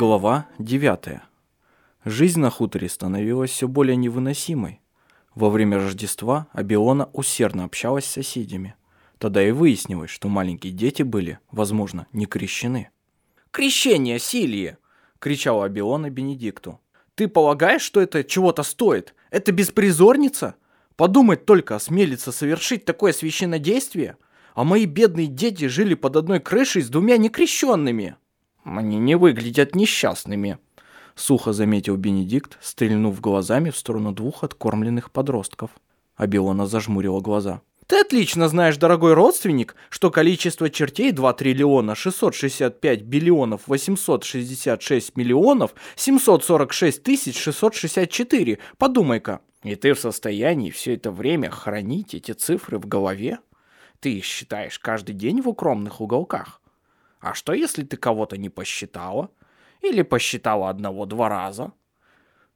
Глава 9. Жизнь на хуторе становилась все более невыносимой. Во время Рождества Абиона усердно общалась с соседями. Тогда и выяснилось, что маленькие дети были, возможно, не крещены. «Крещение, Силии!» — кричала Абиона Бенедикту. «Ты полагаешь, что это чего-то стоит? Это беспризорница? Подумать только, осмелиться совершить такое священнодействие? А мои бедные дети жили под одной крышей с двумя некрещенными!» «Они не выглядят несчастными», — сухо заметил Бенедикт, стрельнув глазами в сторону двух откормленных подростков. Абиона зажмурила глаза. «Ты отлично знаешь, дорогой родственник, что количество чертей 2 триллиона 665 биллионов 866 миллионов 746 тысяч 664. Подумай-ка». «И ты в состоянии все это время хранить эти цифры в голове? Ты их считаешь каждый день в укромных уголках?» А что, если ты кого-то не посчитала? Или посчитала одного-два раза?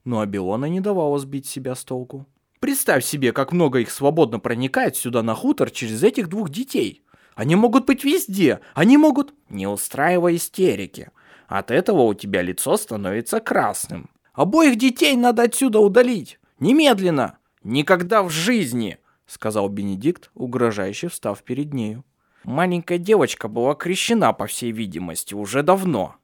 Но Абилона не давала сбить себя с толку. Представь себе, как много их свободно проникает сюда на хутор через этих двух детей. Они могут быть везде, они могут... Не устраивай истерики. От этого у тебя лицо становится красным. Обоих детей надо отсюда удалить. Немедленно. Никогда в жизни, сказал Бенедикт, угрожающе встав перед нею. Маленькая девочка была крещена, по всей видимости, уже давно.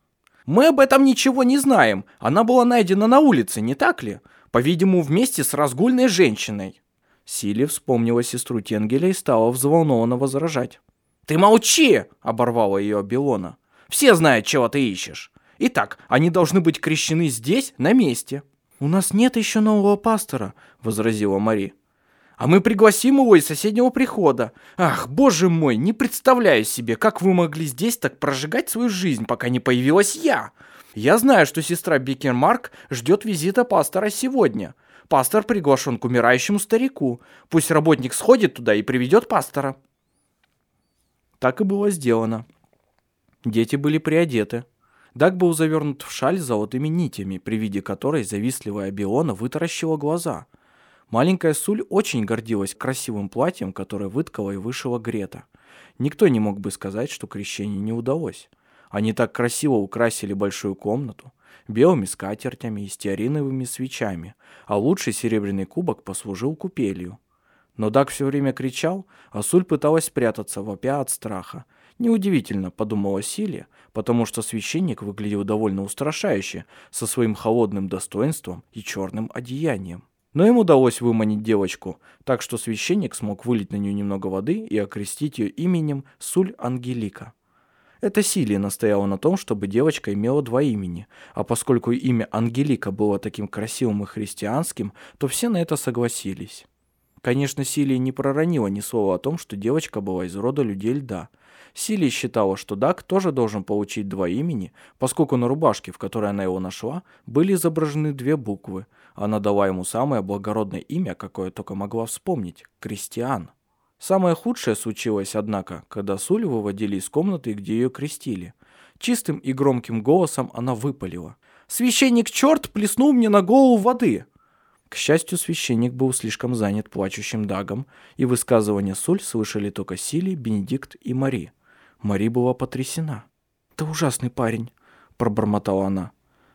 Мы об этом ничего не знаем. Она была найдена на улице, не так ли? По-видимому, вместе с разгульной женщиной. Сили вспомнила сестру Тенгеля и стала взволнованно возражать. «Ты молчи!» — оборвала ее Белона. «Все знают, чего ты ищешь. Итак, они должны быть крещены здесь, на месте». «У нас нет еще нового пастора», — возразила Мари. А мы пригласим его из соседнего прихода. Ах, боже мой, не представляю себе, как вы могли здесь так прожигать свою жизнь, пока не появилась я. Я знаю, что сестра Бекермарк ждет визита пастора сегодня. Пастор приглашен к умирающему старику. Пусть работник сходит туда и приведет пастора. Так и было сделано. Дети были приодеты. Даг был завернут в шаль с золотыми нитями, при виде которой завистливая Биона вытаращила глаза – Маленькая Суль очень гордилась красивым платьем, которое выткала и вышила Грета. Никто не мог бы сказать, что крещение не удалось. Они так красиво украсили большую комнату, белыми скатертями и стеариновыми свечами, а лучший серебряный кубок послужил купелью. Но Даг все время кричал, а Суль пыталась спрятаться, вопя от страха. Неудивительно, подумала Силия, потому что священник выглядел довольно устрашающе, со своим холодным достоинством и черным одеянием. Но им удалось выманить девочку, так что священник смог вылить на нее немного воды и окрестить ее именем Суль Ангелика. Это Силия настояла на том, чтобы девочка имела два имени, а поскольку имя Ангелика было таким красивым и христианским, то все на это согласились. Конечно, Силия не проронила ни слова о том, что девочка была из рода людей льда. Силия считала, что Дак тоже должен получить два имени, поскольку на рубашке, в которой она его нашла, были изображены две буквы – она дала ему самое благородное имя, какое только могла вспомнить – Кристиан. Самое худшее случилось, однако, когда Суль выводили из комнаты, где ее крестили. Чистым и громким голосом она выпалила. «Священник-черт плеснул мне на голову воды!» К счастью, священник был слишком занят плачущим Дагом, и высказывания Суль слышали только Сили, Бенедикт и Мари. Мари была потрясена. «Это ужасный парень», – пробормотала она.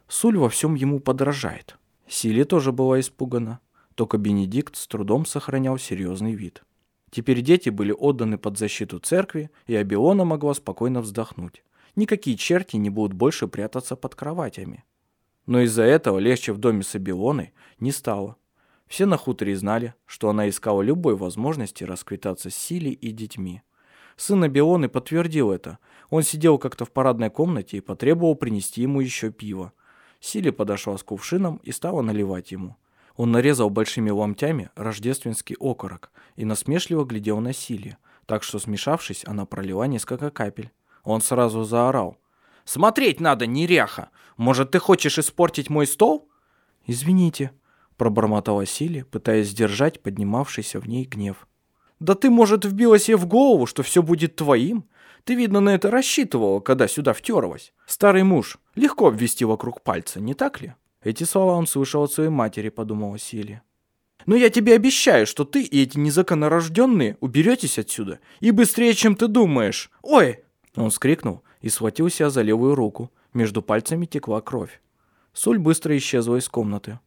«Суль во всем ему подражает». Сили тоже была испугана, только Бенедикт с трудом сохранял серьезный вид. Теперь дети были отданы под защиту церкви, и Абиона могла спокойно вздохнуть. Никакие черти не будут больше прятаться под кроватями. Но из-за этого легче в доме с Абилоной не стало. Все на хуторе знали, что она искала любой возможности расквитаться с Силей и детьми. Сын Абилоны подтвердил это. Он сидел как-то в парадной комнате и потребовал принести ему еще пиво. Сили подошла с кувшином и стала наливать ему. Он нарезал большими ломтями рождественский окорок и насмешливо глядел на Сили, так что, смешавшись, она пролила несколько капель. Он сразу заорал. «Смотреть надо, неряха! Может, ты хочешь испортить мой стол?» «Извините», — пробормотала Сили, пытаясь сдержать поднимавшийся в ней гнев. «Да ты, может, вбила себе в голову, что все будет твоим? Ты, видно, на это рассчитывала, когда сюда втерлась. Старый муж. Легко обвести вокруг пальца, не так ли?» Эти слова он слышал от своей матери, подумала Силия. «Но я тебе обещаю, что ты и эти незаконнорожденные уберетесь отсюда. И быстрее, чем ты думаешь. Ой!» Он вскрикнул и схватил себя за левую руку. Между пальцами текла кровь. Суль быстро исчезла из комнаты.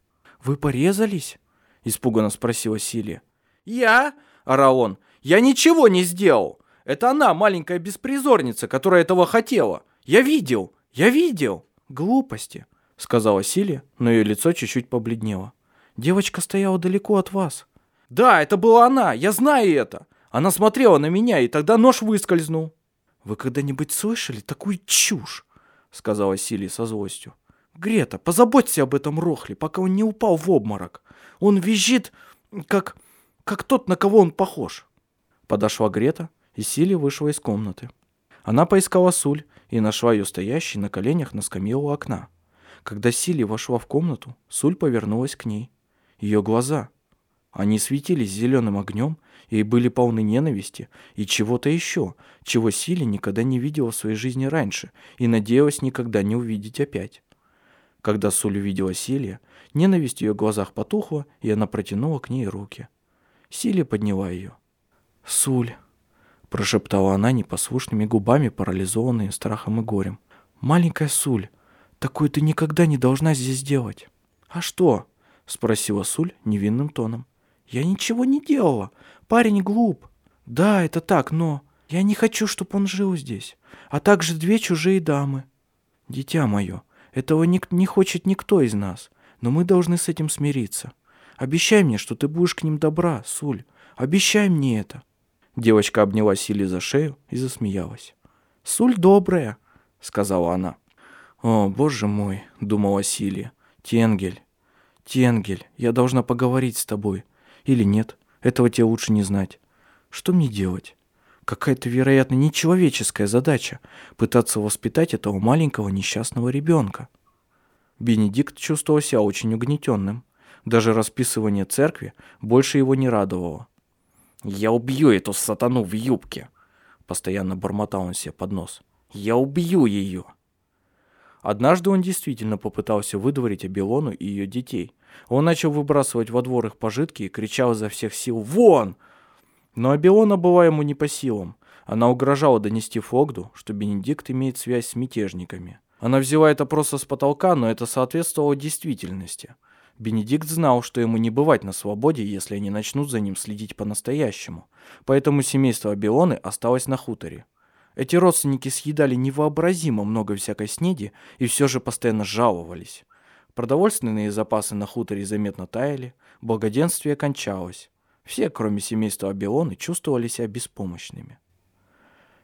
«Вы порезались?» – испуганно спросила Силия. «Я?» – орал он. «Я ничего не сделал! Это она, маленькая беспризорница, которая этого хотела! Я видел! Я видел!» «Глупости!» – сказала Силия, но ее лицо чуть-чуть побледнело. «Девочка стояла далеко от вас». «Да, это была она! Я знаю это! Она смотрела на меня, и тогда нож выскользнул!» «Вы когда-нибудь слышали такую чушь?» — сказала Сили со злостью. «Грета, позаботься об этом Рохле, пока он не упал в обморок. Он визжит, как... как тот, на кого он похож». Подошла Грета, и Сили вышла из комнаты. Она поискала Суль и нашла ее стоящей на коленях на скамье у окна. Когда Сили вошла в комнату, Суль повернулась к ней. Ее глаза. Они светились зеленым огнем и были полны ненависти и чего-то еще, чего Сили никогда не видела в своей жизни раньше и надеялась никогда не увидеть опять. Когда Суль увидела Силия, ненависть в ее глазах потухла, и она протянула к ней руки. Силия подняла ее. «Суль», — прошептала она непослушными губами, парализованные страхом и горем. «Маленькая Суль, такое ты никогда не должна здесь делать». «А что?» — спросила Суль невинным тоном. «Я ничего не делала. Парень глуп. Да, это так, но я не хочу, чтобы он жил здесь. А также две чужие дамы. Дитя мое, этого не хочет никто из нас, но мы должны с этим смириться. Обещай мне, что ты будешь к ним добра, Суль. Обещай мне это». Девочка обняла Сили за шею и засмеялась. «Суль добрая», — сказала она. «О, боже мой», — думала Силия. «Тенгель, Тенгель, я должна поговорить с тобой. Или нет, этого тебе лучше не знать. Что мне делать? Какая-то, вероятно, нечеловеческая задача – пытаться воспитать этого маленького несчастного ребенка. Бенедикт чувствовал себя очень угнетенным. Даже расписывание церкви больше его не радовало. «Я убью эту сатану в юбке!» Постоянно бормотал он себе под нос. «Я убью ее!» Однажды он действительно попытался выдворить Абилону и ее детей. Он начал выбрасывать во двор их пожитки и кричал изо всех сил «Вон!». Но Абилона была ему не по силам. Она угрожала донести Фогду, что Бенедикт имеет связь с мятежниками. Она взяла это просто с потолка, но это соответствовало действительности. Бенедикт знал, что ему не бывать на свободе, если они начнут за ним следить по-настоящему. Поэтому семейство Абилоны осталось на хуторе. Эти родственники съедали невообразимо много всякой снеди и все же постоянно жаловались. Продовольственные запасы на хуторе заметно таяли, благоденствие кончалось. Все, кроме семейства Абилоны, чувствовали себя беспомощными.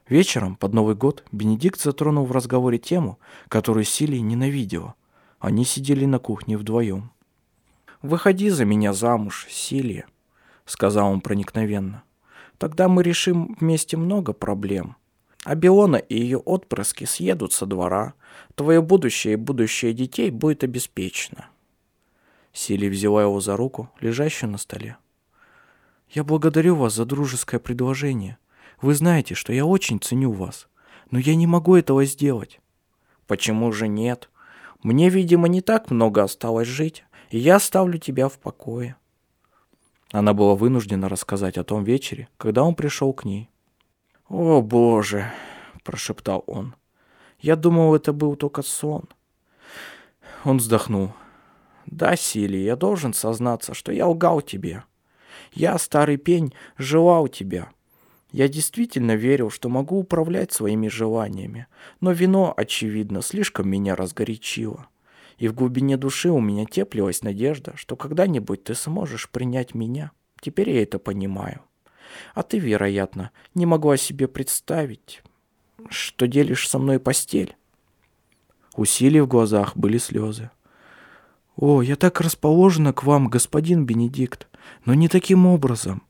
Вечером, под Новый год, Бенедикт затронул в разговоре тему, которую Силия ненавидела. Они сидели на кухне вдвоем. «Выходи за меня замуж, Силия», — сказал он проникновенно. «Тогда мы решим вместе много проблем. Абилона и ее отпрыски съедут со двора. Твое будущее и будущее детей будет обеспечено. Сили взяла его за руку, лежащую на столе. «Я благодарю вас за дружеское предложение. Вы знаете, что я очень ценю вас, но я не могу этого сделать». «Почему же нет? Мне, видимо, не так много осталось жить, и я оставлю тебя в покое». Она была вынуждена рассказать о том вечере, когда он пришел к ней. «О, Боже!» – прошептал он. «Я думал, это был только сон». Он вздохнул. «Да, Сили, я должен сознаться, что я лгал тебе. Я, старый пень, желал тебя. Я действительно верил, что могу управлять своими желаниями, но вино, очевидно, слишком меня разгорячило. И в глубине души у меня теплилась надежда, что когда-нибудь ты сможешь принять меня. Теперь я это понимаю. А ты, вероятно, не могла себе представить, что делишь со мной постель. Усилий в глазах были слезы. «О, я так расположена к вам, господин Бенедикт, но не таким образом.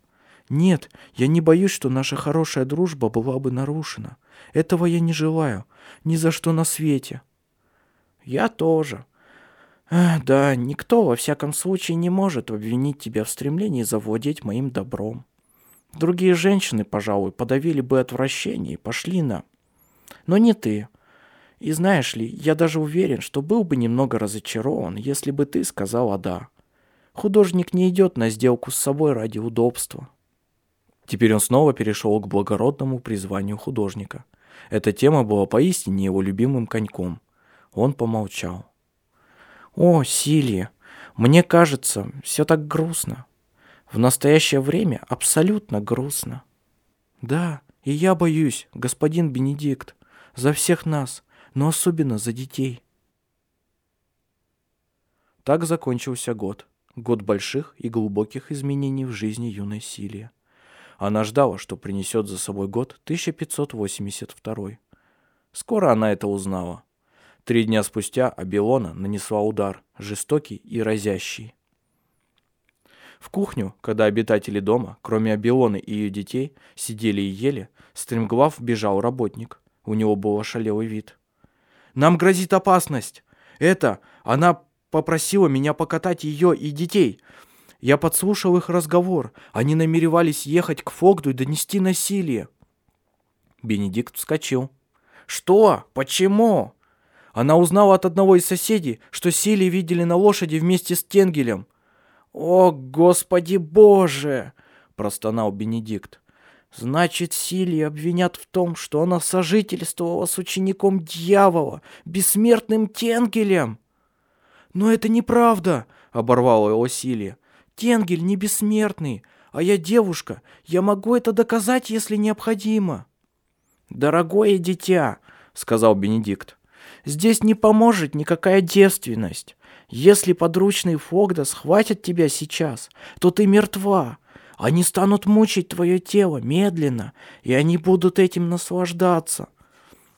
Нет, я не боюсь, что наша хорошая дружба была бы нарушена. Этого я не желаю, ни за что на свете». «Я тоже. Да, никто, во всяком случае, не может обвинить тебя в стремлении завладеть моим добром. Другие женщины, пожалуй, подавили бы отвращение и пошли на... Но не ты. И знаешь ли, я даже уверен, что был бы немного разочарован, если бы ты сказала «да». Художник не идет на сделку с собой ради удобства. Теперь он снова перешел к благородному призванию художника. Эта тема была поистине его любимым коньком. Он помолчал. «О, Силия, мне кажется, все так грустно. В настоящее время абсолютно грустно». «Да, и я боюсь, господин Бенедикт, за всех нас, но особенно за детей». Так закончился год. Год больших и глубоких изменений в жизни юной Силии. Она ждала, что принесет за собой год 1582. Скоро она это узнала. Три дня спустя Абилона нанесла удар, жестокий и разящий. В кухню, когда обитатели дома, кроме Абилоны и ее детей, сидели и ели, стремглав бежал работник. У него был ошалелый вид. «Нам грозит опасность! Это, она попросила меня покатать ее и детей. Я подслушал их разговор. Они намеревались ехать к Фогду и донести насилие». Бенедикт вскочил. «Что? Почему?» Она узнала от одного из соседей, что Сили видели на лошади вместе с Тенгелем. «О, Господи Боже!» – простонал Бенедикт. «Значит, Сили обвинят в том, что она сожительствовала с учеником дьявола, бессмертным Тенгелем!» «Но это неправда!» – оборвала его Силия. «Тенгель не бессмертный, а я девушка. Я могу это доказать, если необходимо». «Дорогое дитя», — сказал Бенедикт, Здесь не поможет никакая девственность. Если подручные Фогда схватят тебя сейчас, то ты мертва. Они станут мучить твое тело медленно, и они будут этим наслаждаться.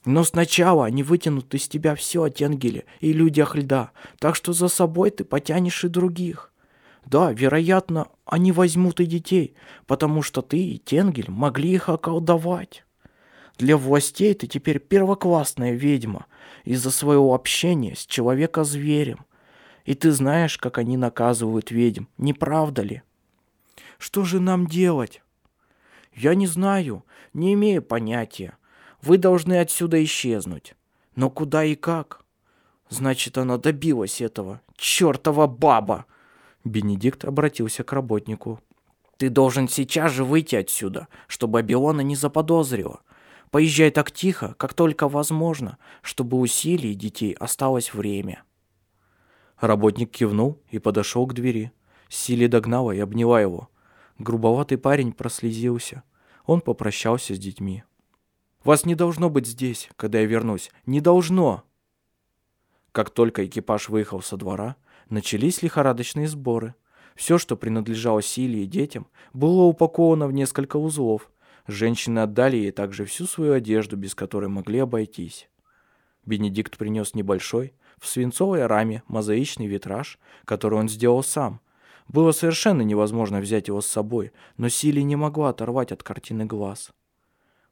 Но сначала они вытянут из тебя все о Тенгеле и людях льда, так что за собой ты потянешь и других. Да, вероятно, они возьмут и детей, потому что ты и Тенгель могли их околдовать. Для властей ты теперь первоклассная ведьма из-за своего общения с человека-зверем. И ты знаешь, как они наказывают ведьм, не правда ли? Что же нам делать? Я не знаю, не имею понятия. Вы должны отсюда исчезнуть. Но куда и как? Значит, она добилась этого. Чёртова баба! Бенедикт обратился к работнику. Ты должен сейчас же выйти отсюда, чтобы Абиона не заподозрила. Поезжай так тихо, как только возможно, чтобы у Сили и детей осталось время. Работник кивнул и подошел к двери. Сили догнала и обняла его. Грубоватый парень прослезился. Он попрощался с детьми. «Вас не должно быть здесь, когда я вернусь. Не должно!» Как только экипаж выехал со двора, начались лихорадочные сборы. Все, что принадлежало Силе и детям, было упаковано в несколько узлов, Женщины отдали ей также всю свою одежду, без которой могли обойтись. Бенедикт принес небольшой, в свинцовой раме, мозаичный витраж, который он сделал сам. Было совершенно невозможно взять его с собой, но Сили не могла оторвать от картины глаз.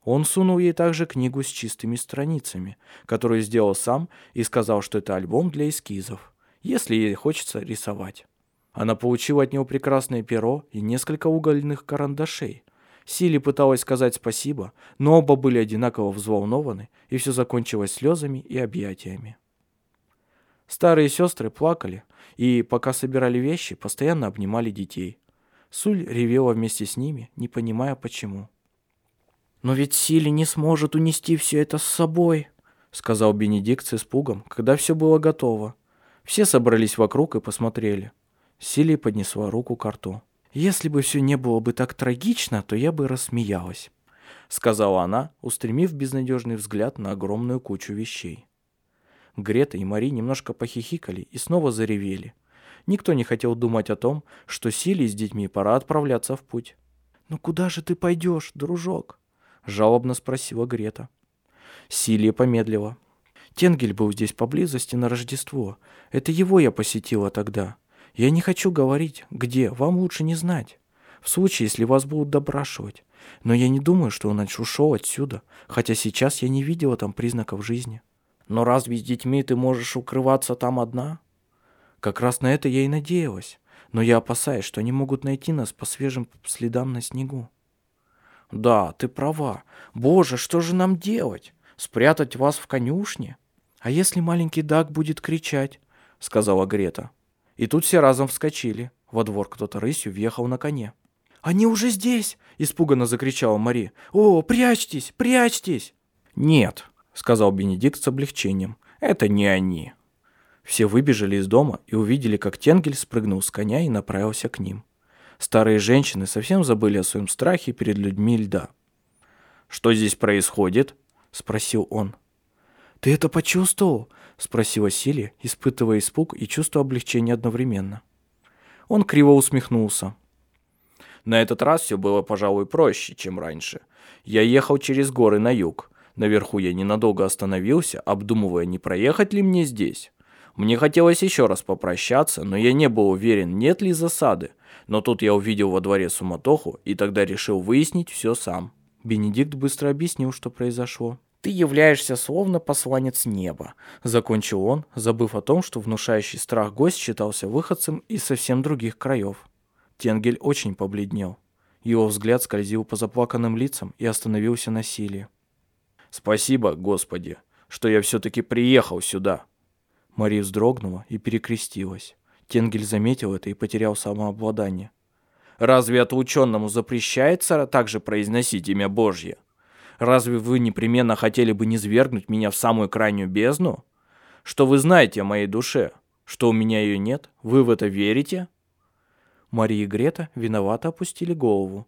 Он сунул ей также книгу с чистыми страницами, которую сделал сам и сказал, что это альбом для эскизов, если ей хочется рисовать. Она получила от него прекрасное перо и несколько угольных карандашей – Сили пыталась сказать спасибо, но оба были одинаково взволнованы, и все закончилось слезами и объятиями. Старые сестры плакали, и, пока собирали вещи, постоянно обнимали детей. Суль ревела вместе с ними, не понимая почему. «Но ведь Сили не сможет унести все это с собой», — сказал Бенедикт с испугом, когда все было готово. Все собрались вокруг и посмотрели. Сили поднесла руку к рту. «Если бы все не было бы так трагично, то я бы рассмеялась», — сказала она, устремив безнадежный взгляд на огромную кучу вещей. Грета и Мари немножко похихикали и снова заревели. Никто не хотел думать о том, что Силе с детьми пора отправляться в путь. «Ну куда же ты пойдешь, дружок?» — жалобно спросила Грета. Силия помедлила. «Тенгель был здесь поблизости на Рождество. Это его я посетила тогда. Я не хочу говорить, где, вам лучше не знать. В случае, если вас будут допрашивать. Но я не думаю, что он ушел отсюда, хотя сейчас я не видела там признаков жизни. Но разве с детьми ты можешь укрываться там одна? Как раз на это я и надеялась. Но я опасаюсь, что они могут найти нас по свежим следам на снегу. Да, ты права. Боже, что же нам делать? Спрятать вас в конюшне? А если маленький Даг будет кричать? Сказала Грета. И тут все разом вскочили. Во двор кто-то рысью въехал на коне. «Они уже здесь!» – испуганно закричала Мари. «О, прячьтесь, прячьтесь!» «Нет», – сказал Бенедикт с облегчением. Это не они. Все выбежали из дома и увидели, как Тенгель спрыгнул с коня и направился к ним. Старые женщины совсем забыли о своем страхе перед людьми льда. «Что здесь происходит?» — спросил он. «Ты это почувствовал?» — спросила Силия, испытывая испуг и чувство облегчения одновременно. Он криво усмехнулся. На этот раз все было, пожалуй, проще, чем раньше. Я ехал через горы на юг. Наверху я ненадолго остановился, обдумывая, не проехать ли мне здесь. Мне хотелось еще раз попрощаться, но я не был уверен, нет ли засады. Но тут я увидел во дворе суматоху и тогда решил выяснить все сам. Бенедикт быстро объяснил, что произошло. «Ты являешься словно посланец неба», — закончил он, забыв о том, что внушающий страх гость считался выходцем из совсем других краев. Тенгель очень побледнел. Его взгляд скользил по заплаканным лицам и остановился на силе. «Спасибо, Господи, что я все-таки приехал сюда!» Мария вздрогнула и перекрестилась. Тенгель заметил это и потерял самообладание. «Разве отлученному запрещается также произносить имя Божье? Разве вы непременно хотели бы низвергнуть меня в самую крайнюю бездну? Что вы знаете о моей душе? Что у меня ее нет? Вы в это верите?» Мария и Грета виновато опустили голову.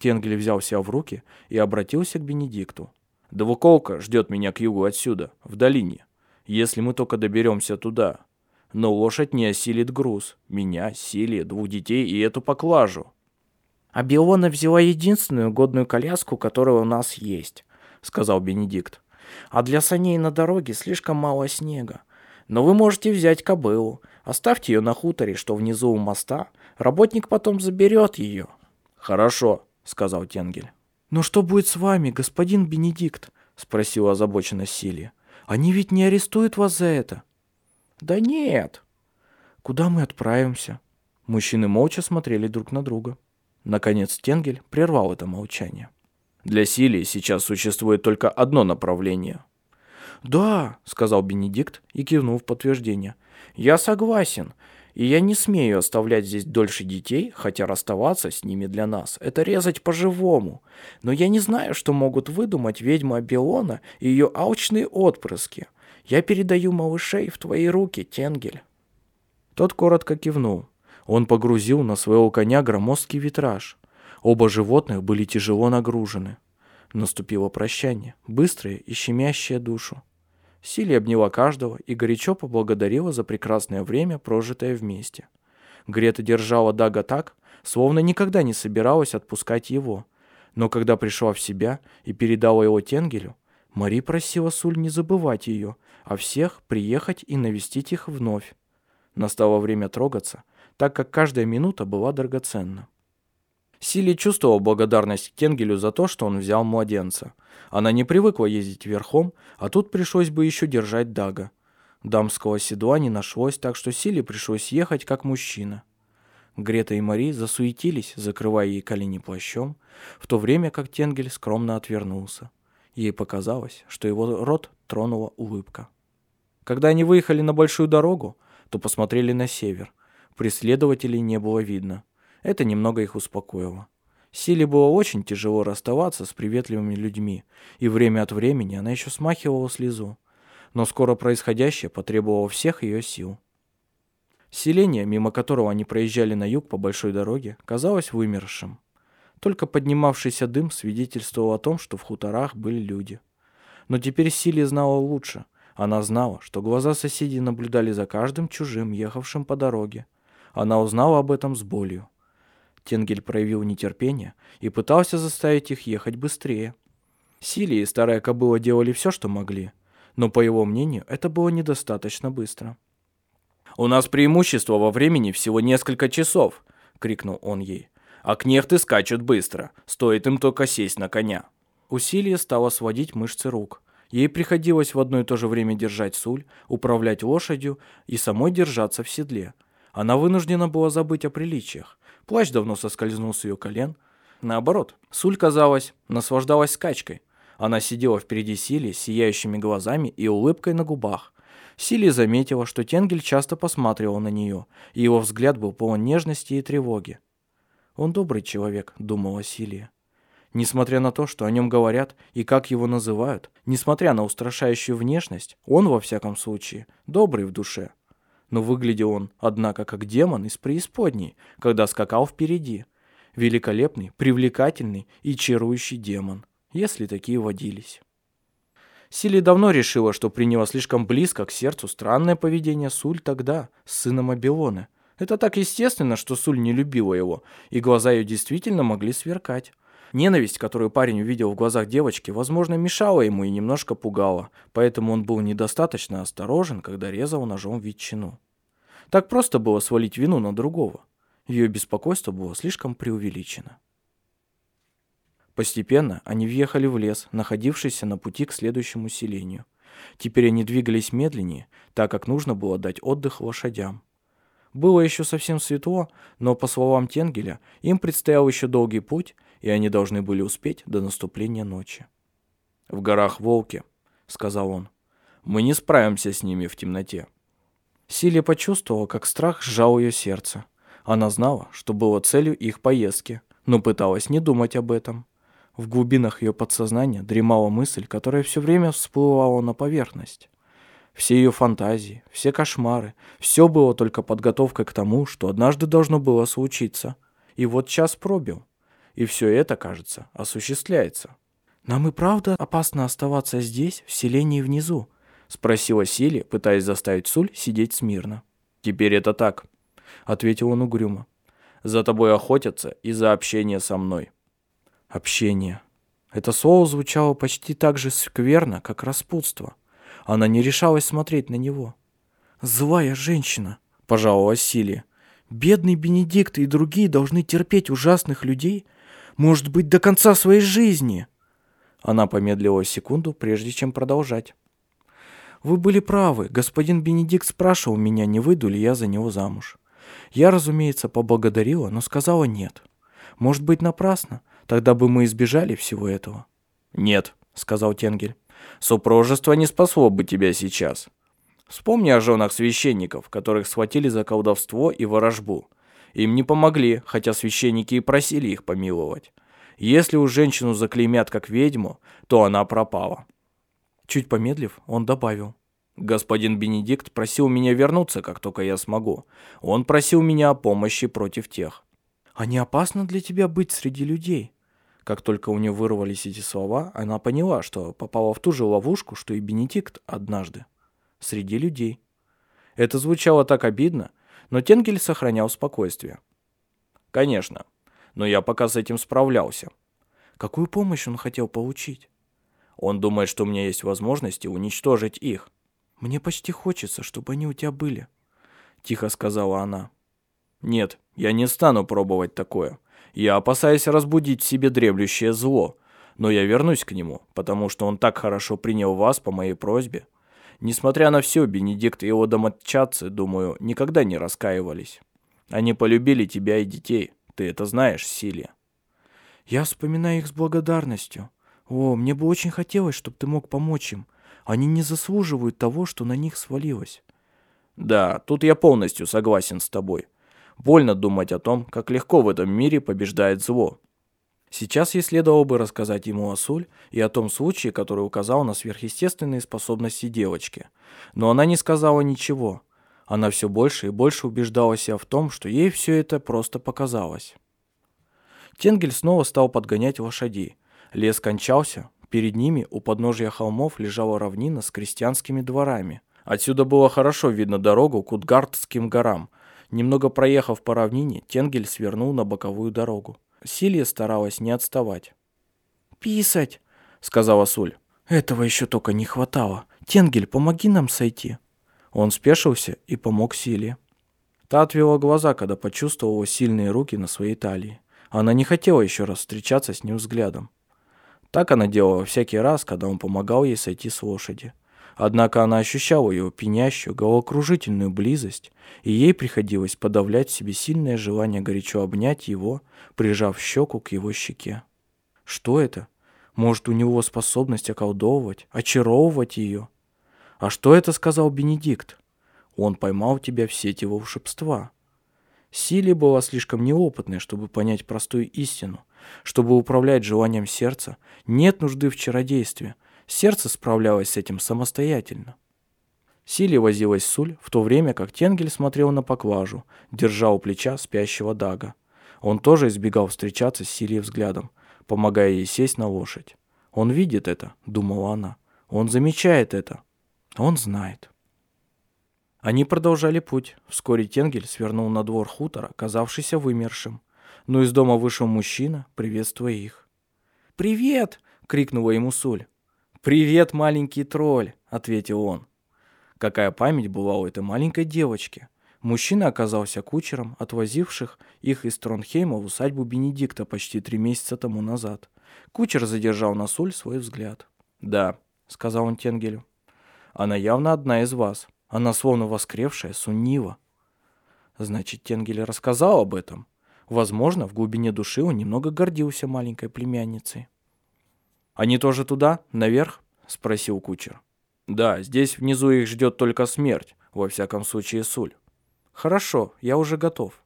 Тенгель взял себя в руки и обратился к Бенедикту. «Двуколка ждет меня к югу отсюда, в долине. Если мы только доберемся туда. Но лошадь не осилит груз. Меня, Силия, двух детей и эту поклажу». «А Биона взяла единственную годную коляску, которая у нас есть», — сказал Бенедикт. «А для саней на дороге слишком мало снега. Но вы можете взять кобылу, оставьте ее на хуторе, что внизу у моста, работник потом заберет ее». «Хорошо», — сказал Тенгель. «Но что будет с вами, господин Бенедикт?» — спросила озабоченно Силия. «Они ведь не арестуют вас за это?» «Да нет». «Куда мы отправимся?» Мужчины молча смотрели друг на друга. Наконец Тенгель прервал это молчание. «Для Силии сейчас существует только одно направление». «Да», — сказал Бенедикт и кивнул в подтверждение. «Я согласен, и я не смею оставлять здесь дольше детей, хотя расставаться с ними для нас — это резать по-живому. Но я не знаю, что могут выдумать ведьма Абелона и ее алчные отпрыски. Я передаю малышей в твои руки, Тенгель». Тот коротко кивнул. Он погрузил на своего коня громоздкий витраж. Оба животных были тяжело нагружены. Наступило прощание, быстрое и щемящее душу. Сили обняла каждого и горячо поблагодарила за прекрасное время, прожитое вместе. Грета держала Дага так, словно никогда не собиралась отпускать его. Но когда пришла в себя и передала его Тенгелю, Мари просила Суль не забывать ее, а всех приехать и навестить их вновь. Настало время трогаться, так как каждая минута была драгоценна. Сили чувствовал благодарность Кенгелю за то, что он взял младенца. Она не привыкла ездить верхом, а тут пришлось бы еще держать Дага. Дамского седла не нашлось, так что Сили пришлось ехать как мужчина. Грета и Мари засуетились, закрывая ей колени плащом, в то время как Тенгель скромно отвернулся. Ей показалось, что его рот тронула улыбка. Когда они выехали на большую дорогу, то посмотрели на север. Преследователей не было видно. Это немного их успокоило. Силе было очень тяжело расставаться с приветливыми людьми, и время от времени она еще смахивала слезу. Но скоро происходящее потребовало всех ее сил. Селение, мимо которого они проезжали на юг по большой дороге, казалось вымершим. Только поднимавшийся дым свидетельствовал о том, что в хуторах были люди. Но теперь Силе знала лучше. Она знала, что глаза соседей наблюдали за каждым чужим, ехавшим по дороге, она узнала об этом с болью. Тенгель проявил нетерпение и пытался заставить их ехать быстрее. Силия и старая кобыла делали все, что могли, но, по его мнению, это было недостаточно быстро. «У нас преимущество во времени всего несколько часов!» — крикнул он ей. «А кнехты скачут быстро, стоит им только сесть на коня». Усилие стало сводить мышцы рук. Ей приходилось в одно и то же время держать суль, управлять лошадью и самой держаться в седле — она вынуждена была забыть о приличиях. Плащ давно соскользнул с ее колен. Наоборот, Суль, казалось, наслаждалась скачкой. Она сидела впереди Сили с сияющими глазами и улыбкой на губах. Сили заметила, что Тенгель часто посматривал на нее, и его взгляд был полон нежности и тревоги. «Он добрый человек», — думала Силия. Несмотря на то, что о нем говорят и как его называют, несмотря на устрашающую внешность, он, во всяком случае, добрый в душе. Но выглядел он, однако, как демон из преисподней, когда скакал впереди. Великолепный, привлекательный и чарующий демон, если такие водились. Сили давно решила, что приняла слишком близко к сердцу странное поведение Суль тогда, с сыном Абилоны. Это так естественно, что Суль не любила его, и глаза ее действительно могли сверкать. Ненависть, которую парень увидел в глазах девочки, возможно, мешала ему и немножко пугала, поэтому он был недостаточно осторожен, когда резал ножом ветчину. Так просто было свалить вину на другого. Ее беспокойство было слишком преувеличено. Постепенно они въехали в лес, находившийся на пути к следующему селению. Теперь они двигались медленнее, так как нужно было дать отдых лошадям. Было еще совсем светло, но, по словам Тенгеля, им предстоял еще долгий путь, и они должны были успеть до наступления ночи. «В горах волки», — сказал он. «Мы не справимся с ними в темноте». Силия почувствовала, как страх сжал ее сердце. Она знала, что было целью их поездки, но пыталась не думать об этом. В глубинах ее подсознания дремала мысль, которая все время всплывала на поверхность. Все ее фантазии, все кошмары, все было только подготовкой к тому, что однажды должно было случиться. И вот час пробил. И все это, кажется, осуществляется. «Нам и правда опасно оставаться здесь, в селении внизу?» — спросила Сили, пытаясь заставить Суль сидеть смирно. «Теперь это так», — ответил он угрюмо. «За тобой охотятся из-за общения со мной». «Общение». Это слово звучало почти так же скверно, как распутство. Она не решалась смотреть на него. «Злая женщина», — пожаловалась Силия. «Бедный Бенедикт и другие должны терпеть ужасных людей, может быть, до конца своей жизни. Она помедлила секунду, прежде чем продолжать. Вы были правы. Господин Бенедикт спрашивал меня, не выйду ли я за него замуж. Я, разумеется, поблагодарила, но сказала нет. Может быть, напрасно. Тогда бы мы избежали всего этого. Нет, сказал Тенгель. Супружество не спасло бы тебя сейчас. Вспомни о женах священников, которых схватили за колдовство и ворожбу. Им не помогли, хотя священники и просили их помиловать. Если у женщину заклеймят как ведьму, то она пропала. Чуть помедлив, он добавил. Господин Бенедикт просил меня вернуться, как только я смогу. Он просил меня о помощи против тех. А не опасно для тебя быть среди людей? Как только у нее вырвались эти слова, она поняла, что попала в ту же ловушку, что и Бенедикт однажды. Среди людей. Это звучало так обидно, но Тенгель сохранял спокойствие. «Конечно, но я пока с этим справлялся». «Какую помощь он хотел получить?» «Он думает, что у меня есть возможности уничтожить их». «Мне почти хочется, чтобы они у тебя были», — тихо сказала она. «Нет, я не стану пробовать такое. Я опасаюсь разбудить в себе дремлющее зло, но я вернусь к нему, потому что он так хорошо принял вас по моей просьбе, Несмотря на все, Бенедикт и его домочадцы, думаю, никогда не раскаивались. Они полюбили тебя и детей. Ты это знаешь, Силия. Я вспоминаю их с благодарностью. О, мне бы очень хотелось, чтобы ты мог помочь им. Они не заслуживают того, что на них свалилось. Да, тут я полностью согласен с тобой. Больно думать о том, как легко в этом мире побеждает зло. Сейчас ей следовало бы рассказать ему о Суль и о том случае, который указал на сверхъестественные способности девочки. Но она не сказала ничего. Она все больше и больше убеждала себя в том, что ей все это просто показалось. Тенгель снова стал подгонять лошадей. Лес кончался. Перед ними у подножия холмов лежала равнина с крестьянскими дворами. Отсюда было хорошо видно дорогу к Утгардским горам. Немного проехав по равнине, Тенгель свернул на боковую дорогу. Силья старалась не отставать. «Писать!» — сказала Суль. «Этого еще только не хватало. Тенгель, помоги нам сойти». Он спешился и помог Силе. Та отвела глаза, когда почувствовала сильные руки на своей талии. Она не хотела еще раз встречаться с ним взглядом. Так она делала всякий раз, когда он помогал ей сойти с лошади. Однако она ощущала его пенящую, головокружительную близость, и ей приходилось подавлять в себе сильное желание горячо обнять его, прижав щеку к его щеке. Что это? Может, у него способность околдовывать, очаровывать ее? А что это сказал Бенедикт? Он поймал тебя в сеть его волшебства. Силия была слишком неопытной, чтобы понять простую истину. Чтобы управлять желанием сердца, нет нужды в чародействе. Сердце справлялось с этим самостоятельно. Силия возилась Суль, в то время как Тенгель смотрел на поклажу, держа у плеча спящего Дага. Он тоже избегал встречаться с Силией взглядом, помогая ей сесть на лошадь. «Он видит это», — думала она. «Он замечает это. Он знает». Они продолжали путь. Вскоре Тенгель свернул на двор хутора, казавшийся вымершим. Но из дома вышел мужчина, приветствуя их. «Привет!» — крикнула ему Суль. «Привет, маленький тролль!» — ответил он. Какая память была у этой маленькой девочки. Мужчина оказался кучером, отвозивших их из Тронхейма в усадьбу Бенедикта почти три месяца тому назад. Кучер задержал на Суль свой взгляд. «Да», — сказал он Тенгелю, — «она явно одна из вас. Она словно воскревшая Суннива». Значит, Тенгель рассказал об этом. Возможно, в глубине души он немного гордился маленькой племянницей. «Они тоже туда, наверх?» — спросил кучер. Да, здесь внизу их ждет только смерть, во всяком случае Суль. Хорошо, я уже готов.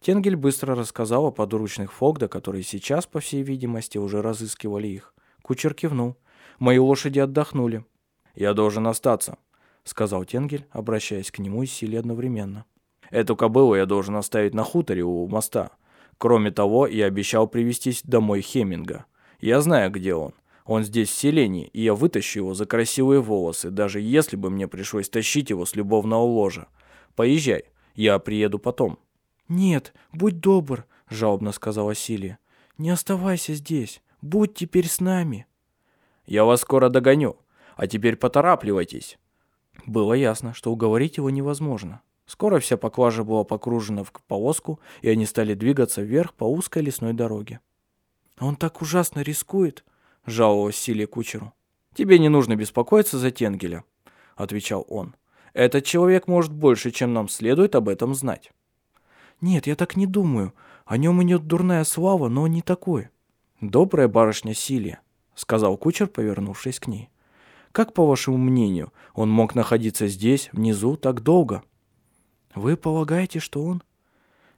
Тенгель быстро рассказал о подручных Фогда, которые сейчас, по всей видимости, уже разыскивали их. Кучер кивнул. Мои лошади отдохнули. Я должен остаться, сказал Тенгель, обращаясь к нему и Силе одновременно. Эту кобылу я должен оставить на хуторе у моста. Кроме того, я обещал привезти домой Хеминга. Я знаю, где он. Он здесь в селении, и я вытащу его за красивые волосы, даже если бы мне пришлось тащить его с любовного ложа. Поезжай, я приеду потом». «Нет, будь добр», — жалобно сказала Силия. «Не оставайся здесь, будь теперь с нами». «Я вас скоро догоню, а теперь поторапливайтесь». Было ясно, что уговорить его невозможно. Скоро вся поклажа была покружена в повозку, и они стали двигаться вверх по узкой лесной дороге. «Он так ужасно рискует», — жаловалась Силия кучеру. «Тебе не нужно беспокоиться за Тенгеля», — отвечал он. «Этот человек может больше, чем нам следует об этом знать». «Нет, я так не думаю. О нем идет дурная слава, но он не такой». «Добрая барышня Силия», — сказал кучер, повернувшись к ней. «Как, по вашему мнению, он мог находиться здесь, внизу, так долго?» «Вы полагаете, что он...»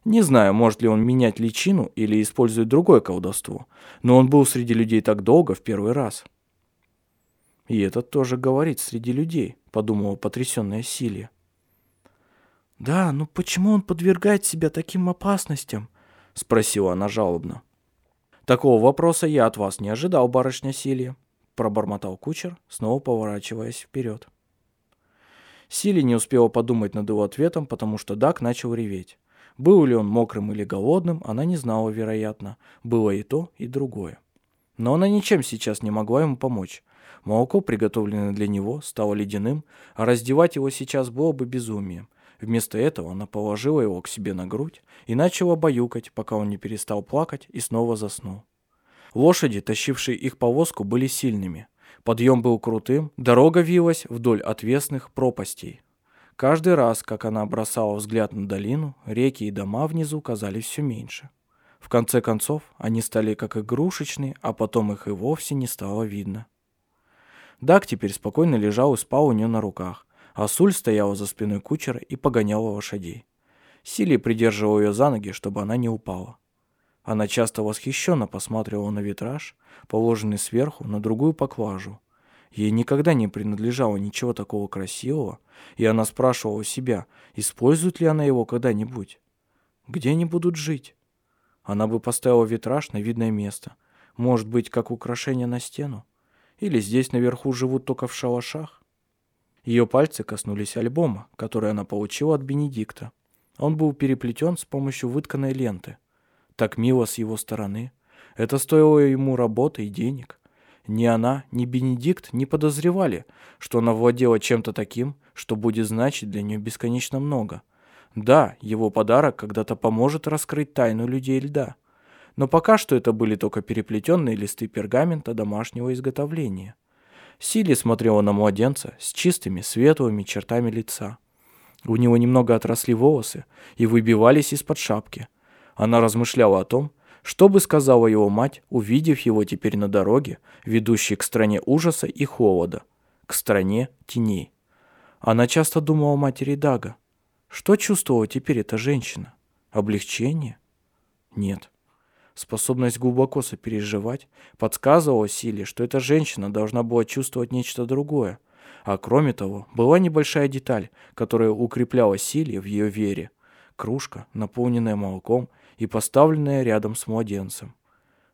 Не знаю, может ли он менять личину или использует другое колдовство, но он был среди людей так долго в первый раз. И этот тоже говорит среди людей, подумала потрясенная Силия. «Да, но почему он подвергает себя таким опасностям?» — спросила она жалобно. «Такого вопроса я от вас не ожидал, барышня Силия», — пробормотал кучер, снова поворачиваясь вперед. Сили не успела подумать над его ответом, потому что Дак начал реветь. Был ли он мокрым или голодным, она не знала, вероятно. Было и то, и другое. Но она ничем сейчас не могла ему помочь. Молоко, приготовленное для него, стало ледяным, а раздевать его сейчас было бы безумием. Вместо этого она положила его к себе на грудь и начала баюкать, пока он не перестал плакать и снова заснул. Лошади, тащившие их повозку, были сильными. Подъем был крутым, дорога вилась вдоль отвесных пропастей. Каждый раз, как она бросала взгляд на долину, реки и дома внизу казались все меньше. В конце концов, они стали как игрушечные, а потом их и вовсе не стало видно. Дак теперь спокойно лежал и спал у нее на руках, а Суль стояла за спиной кучера и погоняла лошадей. Сили придерживал ее за ноги, чтобы она не упала. Она часто восхищенно посматривала на витраж, положенный сверху на другую поклажу, Ей никогда не принадлежало ничего такого красивого, и она спрашивала себя, использует ли она его когда-нибудь. Где они будут жить? Она бы поставила витраж на видное место. Может быть, как украшение на стену? Или здесь наверху живут только в шалашах? Ее пальцы коснулись альбома, который она получила от Бенедикта. Он был переплетен с помощью вытканной ленты. Так мило с его стороны. Это стоило ему работы и денег. Ни она, ни Бенедикт не подозревали, что она владела чем-то таким, что будет значить для нее бесконечно много. Да, его подарок когда-то поможет раскрыть тайну людей льда. Но пока что это были только переплетенные листы пергамента домашнего изготовления. Сили смотрела на младенца с чистыми светлыми чертами лица. У него немного отросли волосы и выбивались из-под шапки. Она размышляла о том, что бы сказала его мать, увидев его теперь на дороге, ведущей к стране ужаса и холода, к стране теней? Она часто думала о матери Дага. Что чувствовала теперь эта женщина? Облегчение? Нет. Способность глубоко сопереживать подсказывала Силе, что эта женщина должна была чувствовать нечто другое. А кроме того, была небольшая деталь, которая укрепляла Силе в ее вере. Кружка, наполненная молоком и поставленная рядом с младенцем.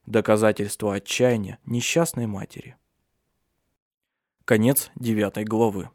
Доказательство отчаяния несчастной матери. Конец девятой главы.